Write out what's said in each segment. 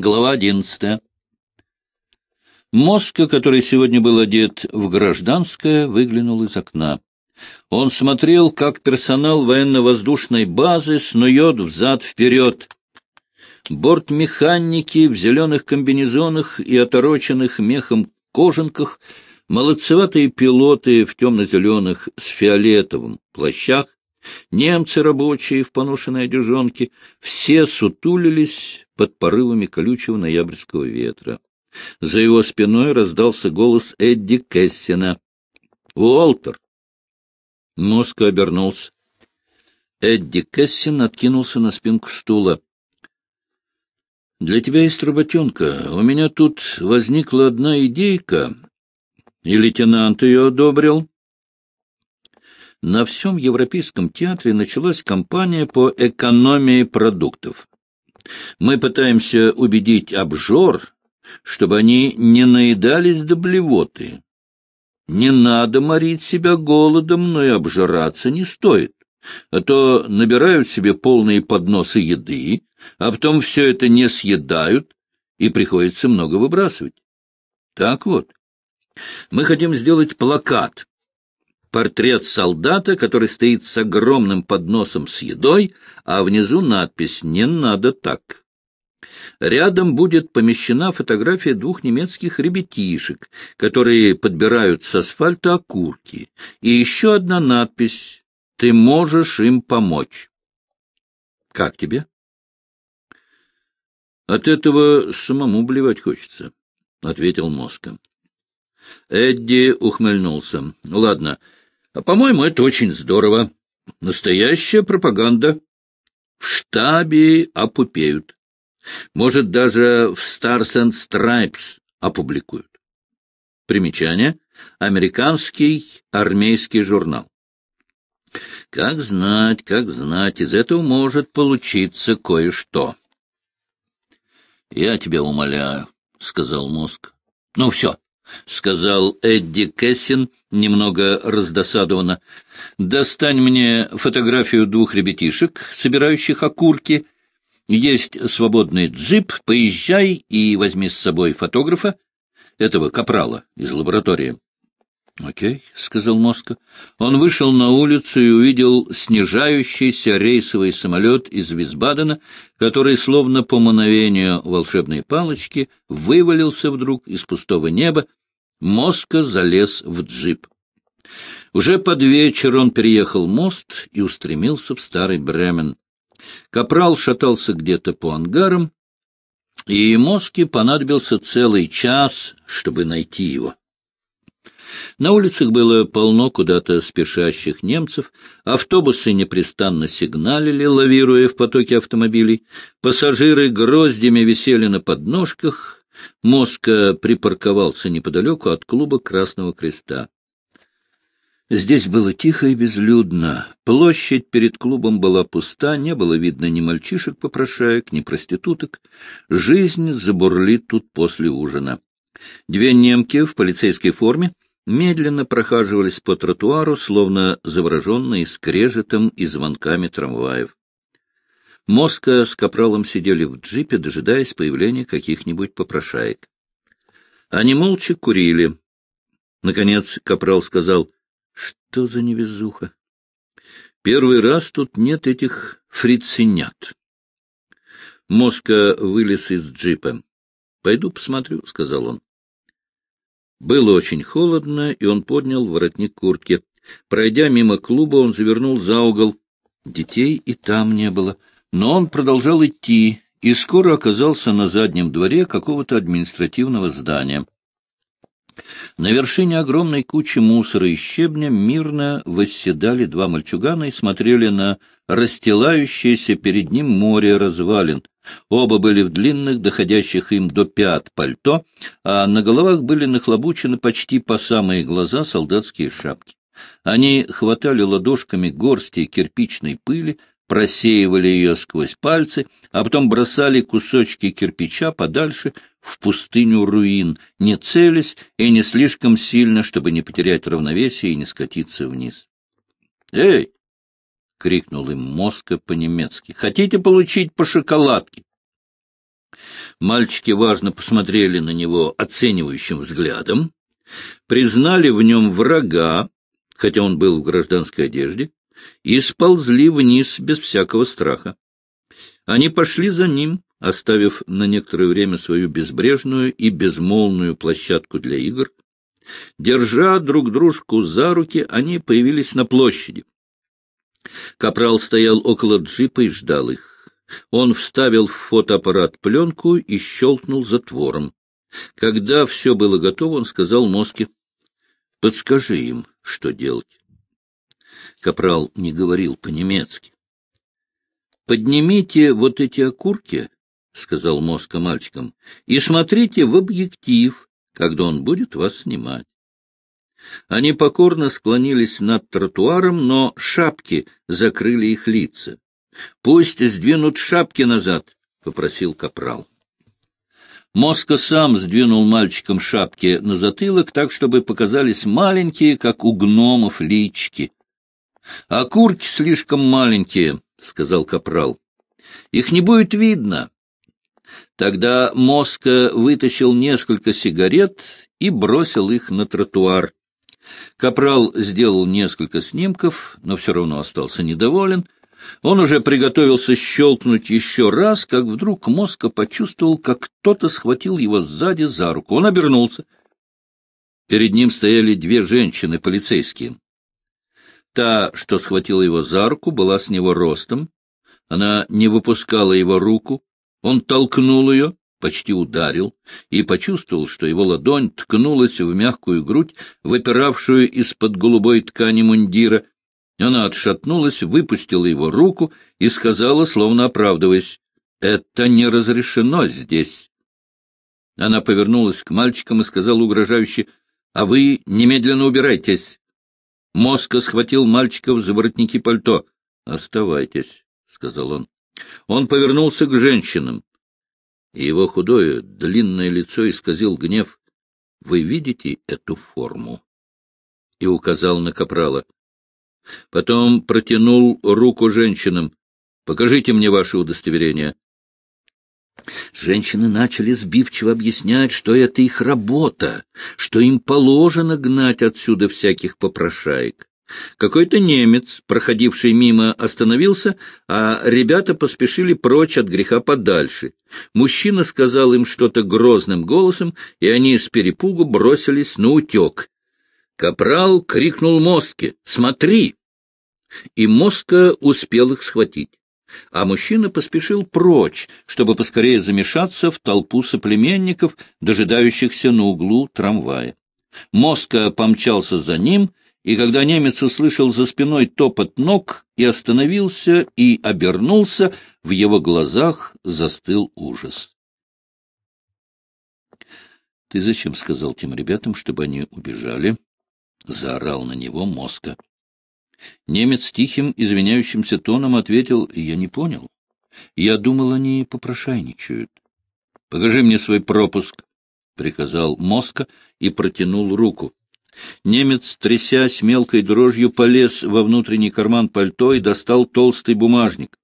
Глава одиннадцатая. Моска, который сегодня был одет в гражданское, выглянул из окна. Он смотрел, как персонал военно-воздушной базы снует взад-вперед. Бортмеханики в зеленых комбинезонах и отороченных мехом кожанках, молодцеватые пилоты в темно-зеленых с фиолетовым плащах, немцы рабочие в поношенной одежонке, все сутулились под порывами колючего ноябрьского ветра. За его спиной раздался голос Эдди Кессина. «Уолтер!» Мозг обернулся. Эдди Кессин откинулся на спинку стула. «Для тебя есть работенка. У меня тут возникла одна идейка, и лейтенант ее одобрил». На всем Европейском театре началась кампания по экономии продуктов. Мы пытаемся убедить обжор, чтобы они не наедались до блевоты. Не надо морить себя голодом, но и обжираться не стоит, а то набирают себе полные подносы еды, а потом все это не съедают, и приходится много выбрасывать. Так вот, мы хотим сделать плакат, портрет солдата, который стоит с огромным подносом с едой, а внизу надпись «Не надо так». Рядом будет помещена фотография двух немецких ребятишек, которые подбирают с асфальта окурки, и еще одна надпись «Ты можешь им помочь». Как тебе? От этого самому блевать хочется, — ответил Моска. Эдди ухмыльнулся. — Ладно, а по-моему, это очень здорово. Настоящая пропаганда. В штабе опупеют. Может, даже в Stars and Stripes опубликуют. Примечание. Американский армейский журнал. Как знать, как знать, из этого может получиться кое-что. — Я тебя умоляю, — сказал мозг. — Ну, все, — сказал Эдди Кессин, немного раздосадованно. — Достань мне фотографию двух ребятишек, собирающих окурки, — есть свободный джип, поезжай и возьми с собой фотографа, этого капрала из лаборатории. — Окей, — сказал Моска. Он вышел на улицу и увидел снижающийся рейсовый самолет из Висбадена, который, словно по мановению волшебной палочки, вывалился вдруг из пустого неба. Моска залез в джип. Уже под вечер он переехал мост и устремился в старый Бремен. Капрал шатался где-то по ангарам, и Моске понадобился целый час, чтобы найти его. На улицах было полно куда-то спешащих немцев, автобусы непрестанно сигналили, лавируя в потоке автомобилей, пассажиры гроздями висели на подножках, Моска припарковался неподалеку от клуба Красного Креста. Здесь было тихо и безлюдно. Площадь перед клубом была пуста, не было видно ни мальчишек-попрошаек, ни проституток. Жизнь забурлит тут после ужина. Две немки в полицейской форме медленно прохаживались по тротуару, словно завороженные скрежетом и звонками трамваев. Моска с капралом сидели в джипе, дожидаясь появления каких-нибудь попрошаек. Они молча курили. Наконец капрал сказал — что за невезуха? Первый раз тут нет этих фрицинят. Моска вылез из джипа. — Пойду посмотрю, — сказал он. Было очень холодно, и он поднял воротник куртки. Пройдя мимо клуба, он завернул за угол. Детей и там не было, но он продолжал идти и скоро оказался на заднем дворе какого-то административного здания. На вершине огромной кучи мусора и щебня мирно восседали два мальчугана и смотрели на расстилающееся перед ним море развалин. Оба были в длинных, доходящих им до пят пальто, а на головах были нахлобучены почти по самые глаза солдатские шапки. Они хватали ладошками горсти кирпичной пыли, просеивали ее сквозь пальцы, а потом бросали кусочки кирпича подальше в пустыню руин, не целясь и не слишком сильно, чтобы не потерять равновесие и не скатиться вниз. «Эй!» — крикнул им Моска по-немецки. «Хотите получить по шоколадке?» Мальчики важно посмотрели на него оценивающим взглядом, признали в нем врага, хотя он был в гражданской одежде, и сползли вниз без всякого страха. Они пошли за ним, оставив на некоторое время свою безбрежную и безмолвную площадку для игр. Держа друг дружку за руки, они появились на площади. Капрал стоял около джипа и ждал их. Он вставил в фотоаппарат пленку и щелкнул затвором. Когда все было готово, он сказал Моске, — подскажи им, что делать. Капрал не говорил по-немецки. — Поднимите вот эти окурки, — сказал Моска мальчикам, — и смотрите в объектив, когда он будет вас снимать. Они покорно склонились над тротуаром, но шапки закрыли их лица. — Пусть сдвинут шапки назад, — попросил капрал. Моска сам сдвинул мальчикам шапки на затылок так, чтобы показались маленькие, как у гномов, лички. — А курки слишком маленькие, — сказал капрал. — Их не будет видно. Тогда Моска вытащил несколько сигарет и бросил их на тротуар. Капрал сделал несколько снимков, но все равно остался недоволен. Он уже приготовился щелкнуть еще раз, как вдруг Моска почувствовал, как кто-то схватил его сзади за руку. Он обернулся. Перед ним стояли две женщины, полицейские. Та, что схватила его за руку, была с него ростом. Она не выпускала его руку. Он толкнул ее, почти ударил, и почувствовал, что его ладонь ткнулась в мягкую грудь, выпиравшую из-под голубой ткани мундира. Она отшатнулась, выпустила его руку и сказала, словно оправдываясь, «Это не разрешено здесь». Она повернулась к мальчикам и сказала угрожающе, «А вы немедленно убирайтесь». Моска схватил мальчиков за воротники пальто. «Оставайтесь», — сказал он. Он повернулся к женщинам и его худое, длинное лицо исказил гнев. — Вы видите эту форму? И указал на капрала. Потом протянул руку женщинам. — Покажите мне ваше удостоверение. Женщины начали сбивчиво объяснять, что это их работа, что им положено гнать отсюда всяких попрошаек. Какой-то немец, проходивший мимо, остановился, а ребята поспешили прочь от греха подальше. Мужчина сказал им что-то грозным голосом, и они с перепугу бросились на утек. Капрал крикнул Моске «Смотри!» И Моска успел их схватить. А мужчина поспешил прочь, чтобы поскорее замешаться в толпу соплеменников, дожидающихся на углу трамвая. Моска помчался за ним — и когда немец услышал за спиной топот ног и остановился и обернулся, в его глазах застыл ужас. — Ты зачем сказал тем ребятам, чтобы они убежали? — заорал на него Моска. Немец тихим, извиняющимся тоном ответил, — Я не понял. Я думал, они попрошайничают. — Покажи мне свой пропуск, — приказал Моска и протянул руку. Немец, трясясь мелкой дрожью, полез во внутренний карман пальто и достал толстый бумажник.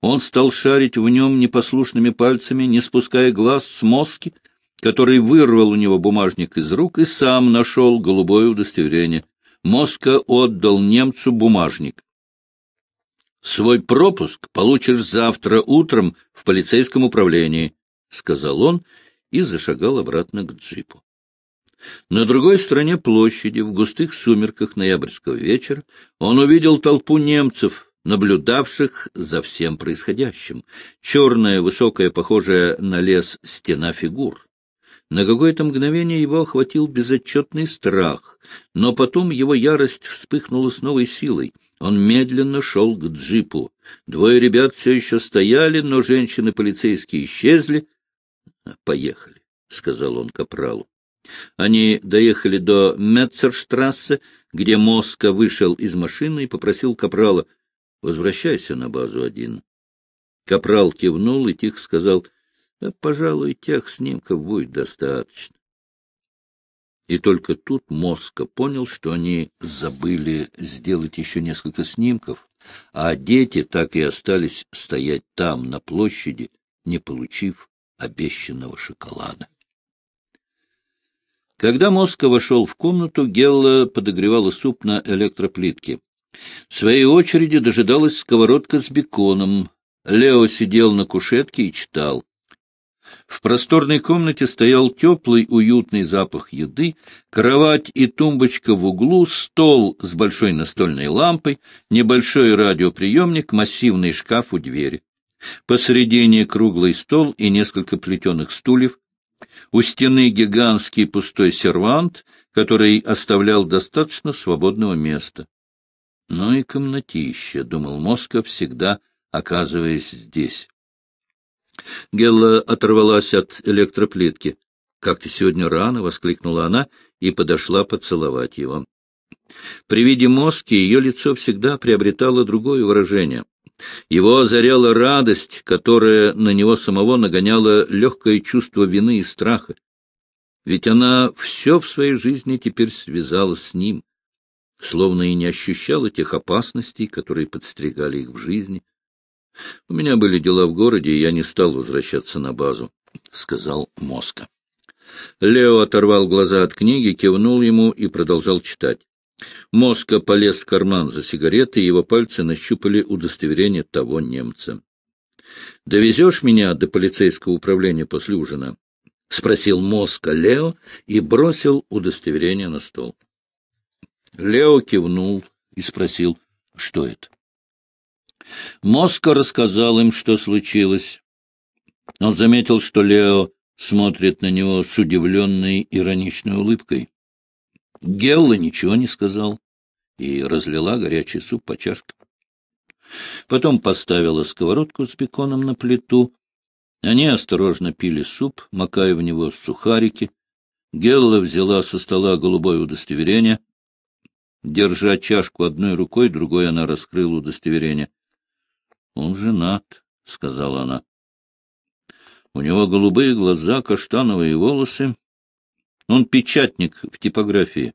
Он стал шарить в нем непослушными пальцами, не спуская глаз с мозги, который вырвал у него бумажник из рук и сам нашел голубое удостоверение. Моска отдал немцу бумажник. «Свой пропуск получишь завтра утром в полицейском управлении», — сказал он и зашагал обратно к джипу. На другой стороне площади, в густых сумерках ноябрьского вечера, он увидел толпу немцев, наблюдавших за всем происходящим. Черная, высокая, похожая на лес стена фигур. На какое-то мгновение его охватил безотчетный страх, но потом его ярость вспыхнула с новой силой. Он медленно шел к джипу. Двое ребят все еще стояли, но женщины-полицейские исчезли. — Поехали, — сказал он капралу. Они доехали до Метцерштрассе, где Моска вышел из машины и попросил Капрала «Возвращайся на базу один». Капрал кивнул и тихо сказал «Да, пожалуй, тех снимков будет достаточно». И только тут Моска понял, что они забыли сделать еще несколько снимков, а дети так и остались стоять там, на площади, не получив обещанного шоколада. Когда Моска вошел в комнату, Гелла подогревала суп на электроплитке. В своей очереди дожидалась сковородка с беконом. Лео сидел на кушетке и читал. В просторной комнате стоял теплый, уютный запах еды, кровать и тумбочка в углу, стол с большой настольной лампой, небольшой радиоприемник, массивный шкаф у двери. Посредине круглый стол и несколько плетеных стульев, у стены гигантский пустой сервант, который оставлял достаточно свободного места. Ну и комнатище, — думал Москов, всегда оказываясь здесь. Гелла оторвалась от электроплитки. — Как ты сегодня рано! — воскликнула она и подошла поцеловать его. При виде Моски ее лицо всегда приобретало другое выражение. Его озаряла радость, которая на него самого нагоняла легкое чувство вины и страха. Ведь она все в своей жизни теперь связала с ним, словно и не ощущала тех опасностей, которые подстерегали их в жизни. — У меня были дела в городе, и я не стал возвращаться на базу, — сказал Моска. Лео оторвал глаза от книги, кивнул ему и продолжал читать. Моска полез в карман за сигареты, и его пальцы нащупали удостоверение того немца. — Довезешь меня до полицейского управления после ужина? — спросил Моска Лео и бросил удостоверение на стол. Лео кивнул и спросил, что это. Моска рассказал им, что случилось. Он заметил, что Лео смотрит на него с удивленной ироничной улыбкой. Гелла ничего не сказал и разлила горячий суп по чашкам. Потом поставила сковородку с беконом на плиту. Они осторожно пили суп, макая в него сухарики. Гелла взяла со стола голубое удостоверение. Держа чашку одной рукой, другой она раскрыла удостоверение. — Он женат, — сказала она. У него голубые глаза, каштановые волосы, он печатник в типографии.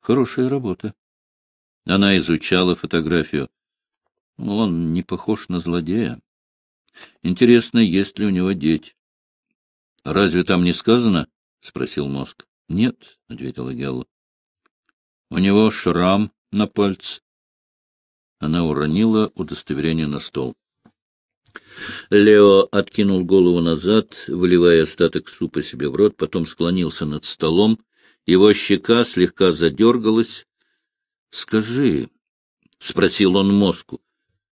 Хорошая работа. Она изучала фотографию. Он не похож на злодея. Интересно, есть ли у него дети. — Разве там не сказано? — спросил мозг. — Нет, — ответила Гелла. — У него шрам на пальце. Она уронила удостоверение на стол. Лео откинул голову назад, выливая остаток супа себе в рот, потом склонился над столом. Его щека слегка задергалась. — Скажи, — спросил он мозгу,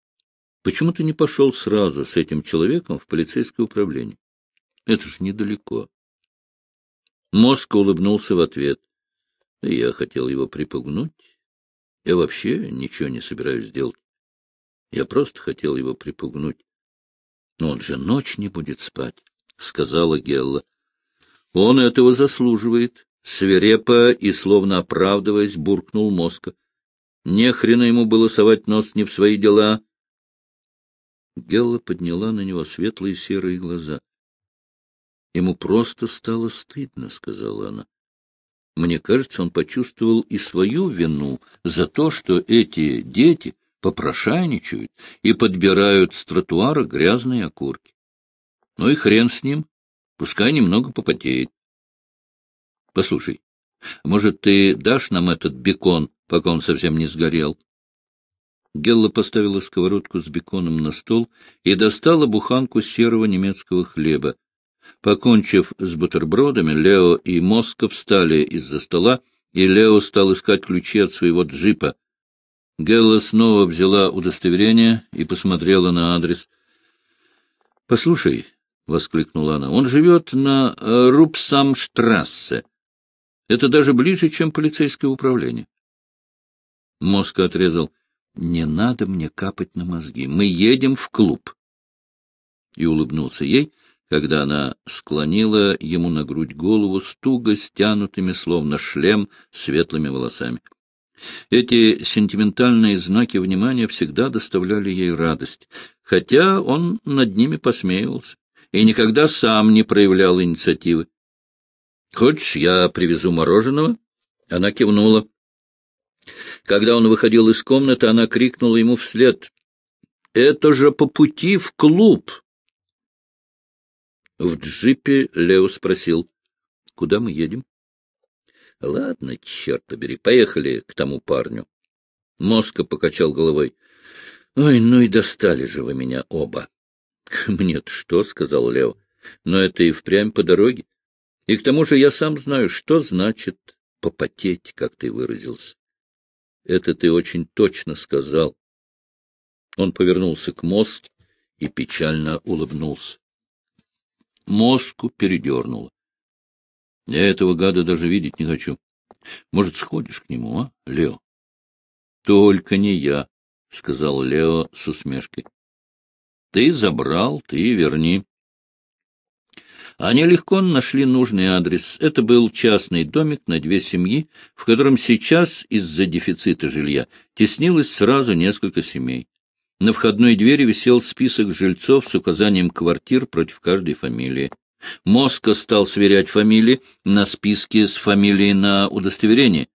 — почему ты не пошел сразу с этим человеком в полицейское управление? Это ж недалеко. Мозг улыбнулся в ответ. Я хотел его припугнуть. Я вообще ничего не собираюсь делать. Я просто хотел его припугнуть. Но он же ночь не будет спать, — сказала Гелла. — Он этого заслуживает, — свирепо и словно оправдываясь, буркнул Моска. Не хрена ему было совать нос не в свои дела. Гелла подняла на него светлые серые глаза. — Ему просто стало стыдно, — сказала она. Мне кажется, он почувствовал и свою вину за то, что эти дети попрошайничают и подбирают с тротуара грязные окурки. Ну и хрен с ним, пускай немного попотеет. Послушай, может, ты дашь нам этот бекон, пока он совсем не сгорел? Гелла поставила сковородку с беконом на стол и достала буханку серого немецкого хлеба. Покончив с бутербродами, Лео и Моска встали из-за стола, и Лео стал искать ключи от своего джипа — Гелла снова взяла удостоверение и посмотрела на адрес. — Послушай, — воскликнула она, — он живет на э, Рупсамштрассе. Это даже ближе, чем полицейское управление. Мозг отрезал. — Не надо мне капать на мозги. Мы едем в клуб. И улыбнулся ей, когда она склонила ему на грудь голову с туго стянутыми, словно шлем, светлыми волосами. Эти сентиментальные знаки внимания всегда доставляли ей радость, хотя он над ними посмеивался и никогда сам не проявлял инициативы. — Хочешь, я привезу мороженого? Она кивнула. Когда он выходил из комнаты, она крикнула ему вслед. — Это же по пути в клуб! В джипе Лео спросил, куда мы едем? — Ладно, черт побери, поехали к тому парню. Моска покачал головой. — Ой, ну и достали же вы меня оба. — Мне-то что? — сказал Лео. — Но это и впрямь по дороге. И к тому же я сам знаю, что значит попотеть, как ты выразился. Это ты очень точно сказал. Он повернулся к мозгу и печально улыбнулся. Мозгу передернуло. Я этого гада даже видеть не хочу. Может, сходишь к нему, а, Лео? — Только не я, — сказал Лео с усмешкой. — Ты забрал, ты верни. Они легко нашли нужный адрес. Это был частный домик на две семьи, в котором сейчас из-за дефицита жилья теснилось сразу несколько семей. На входной двери висел список жильцов с указанием квартир против каждой фамилии. Моска стал сверять фамилии на списке с фамилией на удостоверении.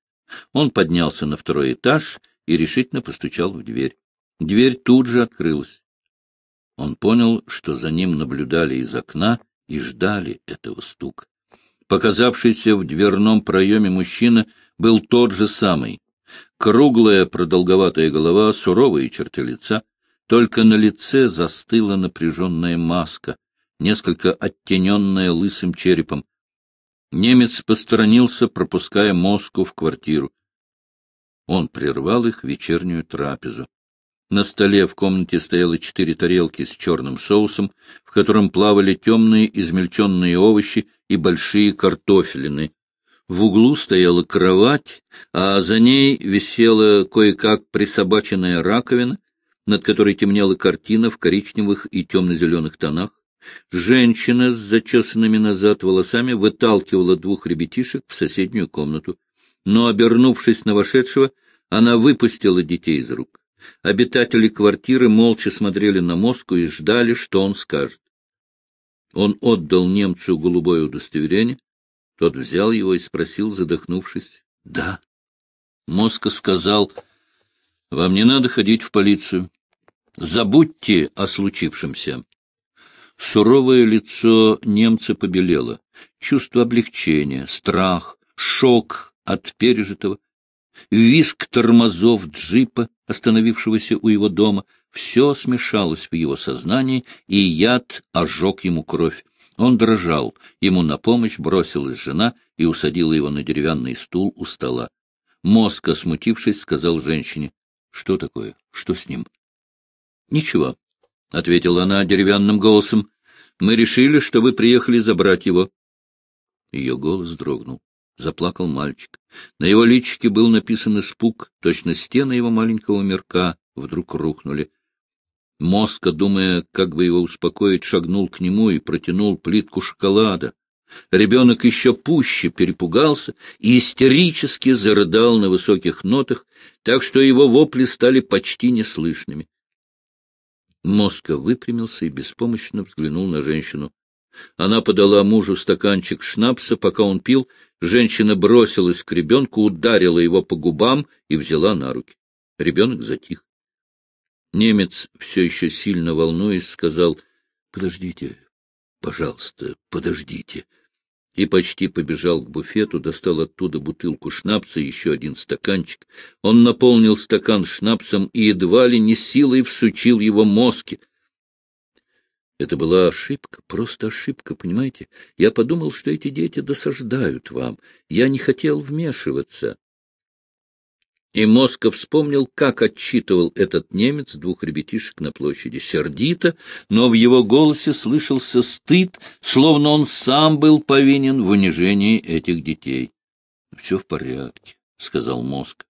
Он поднялся на второй этаж и решительно постучал в дверь. Дверь тут же открылась. Он понял, что за ним наблюдали из окна и ждали этого стука. Показавшийся в дверном проеме мужчина был тот же самый. Круглая продолговатая голова, суровые черты лица, только на лице застыла напряженная маска, несколько оттененная лысым черепом. Немец посторонился, пропуская Моску в квартиру. Он прервал их вечернюю трапезу. На столе в комнате стояло четыре тарелки с черным соусом, в котором плавали темные измельченные овощи и большие картофелины. В углу стояла кровать, а за ней висела кое-как присобаченная раковина, над которой темнела картина в коричневых и темно-зеленых тонах. Женщина с зачесанными назад волосами выталкивала двух ребятишек в соседнюю комнату. Но, обернувшись на вошедшего, она выпустила детей из рук. Обитатели квартиры молча смотрели на Моску и ждали, что он скажет. Он отдал немцу голубое удостоверение. Тот взял его и спросил, задохнувшись. — Да. Моска сказал, — Вам не надо ходить в полицию. Забудьте о случившемся. Суровое лицо немца побелело. Чувство облегчения, страх, шок от пережитого виск тормозов джипа, остановившегося у его дома, все смешалось в его сознании, и яд ожег ему кровь. Он дрожал, ему на помощь бросилась жена и усадила его на деревянный стул у стола. Мозг, смутившись, сказал женщине, — Что такое? Что с ним? — Ничего, — ответила она деревянным голосом. — Мы решили, что вы приехали забрать его. Ее голос дрогнул. Заплакал мальчик. На его личике был написан испуг, точно стены его маленького мирка вдруг рухнули. Моска, думая, как бы его успокоить, шагнул к нему и протянул плитку шоколада. Ребенок еще пуще перепугался и истерически зарыдал на высоких нотах, так что его вопли стали почти неслышными. Моска выпрямился и беспомощно взглянул на женщину. Она подала мужу стаканчик шнапса, пока он пил. Женщина бросилась к ребенку, ударила его по губам и взяла на руки. Ребенок затих. Немец, все еще сильно волнуясь, сказал, — Подождите, пожалуйста, подождите. И почти побежал к буфету, достал оттуда бутылку шнапса и еще один стаканчик. Он наполнил стакан шнапсом и едва ли не силой всучил его мозги. Это была ошибка, просто ошибка, понимаете? Я подумал, что эти дети досаждают вам. Я не хотел вмешиваться. И Москов вспомнил, как отчитывал этот немец двух ребятишек на площади. Сердито, но в его голосе слышался стыд, словно он сам был повинен в унижении этих детей. — Все в порядке, — сказал Мозг.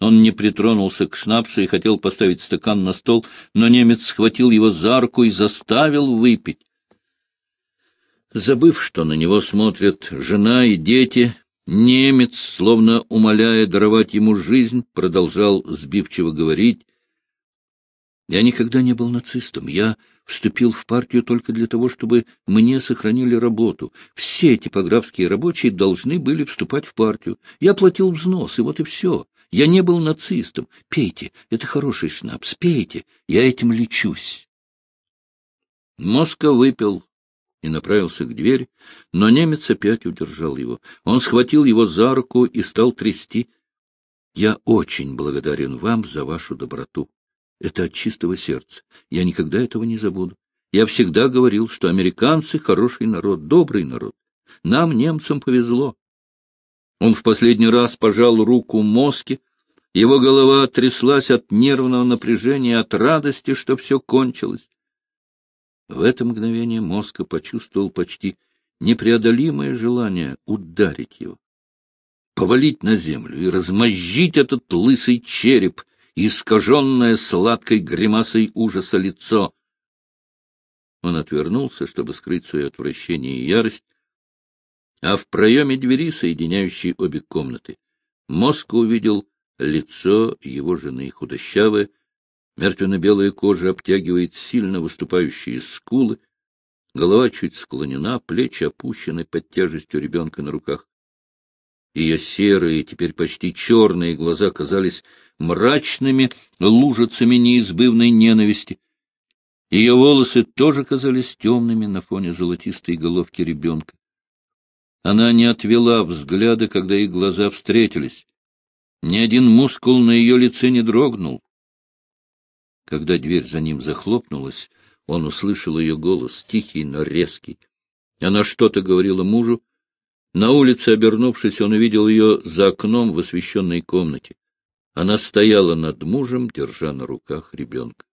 Он не притронулся к шнапсу и хотел поставить стакан на стол, но немец схватил его за руку и заставил выпить. Забыв, что на него смотрят жена и дети, немец, словно умоляя даровать ему жизнь, продолжал сбивчиво говорить. «Я никогда не был нацистом. Я вступил в партию только для того, чтобы мне сохранили работу. Все типографские рабочие должны были вступать в партию. Я платил взнос, и вот и все. Я не был нацистом. Пейте, это хороший шнапс, пейте, я этим лечусь. Моска выпил, и направился к двери, но немец опять удержал его. Он схватил его за руку и стал трясти. — Я очень благодарен вам за вашу доброту. Это от чистого сердца. Я никогда этого не забуду. Я всегда говорил, что американцы — хороший народ, добрый народ. Нам, немцам, повезло. Он в последний раз пожал руку Моске. Его голова тряслась от нервного напряжения, от радости, что все кончилось. В это мгновение Моска почувствовал почти непреодолимое желание ударить его, повалить на землю и размозжить этот лысый череп, искаженное сладкой гримасой ужаса лицо. Он отвернулся, чтобы скрыть свое отвращение и ярость, а в проеме двери, соединяющей обе комнаты, Моска увидел лицо его жены, худощавое, Мертвенно-белая кожа обтягивает сильно выступающие скулы, голова чуть склонена, плечи опущены под тяжестью ребенка на руках. Ее серые, теперь почти черные глаза казались мрачными лужицами неизбывной ненависти. Ее волосы тоже казались темными на фоне золотистой головки ребенка. Она не отвела взгляда, когда их глаза встретились. Ни один мускул на ее лице не дрогнул. Когда дверь за ним захлопнулась, он услышал ее голос, тихий, но резкий. Она что-то говорила мужу. На улице, обернувшись, он увидел ее за окном в освещенной комнате. Она стояла над мужем, держа на руках ребенка.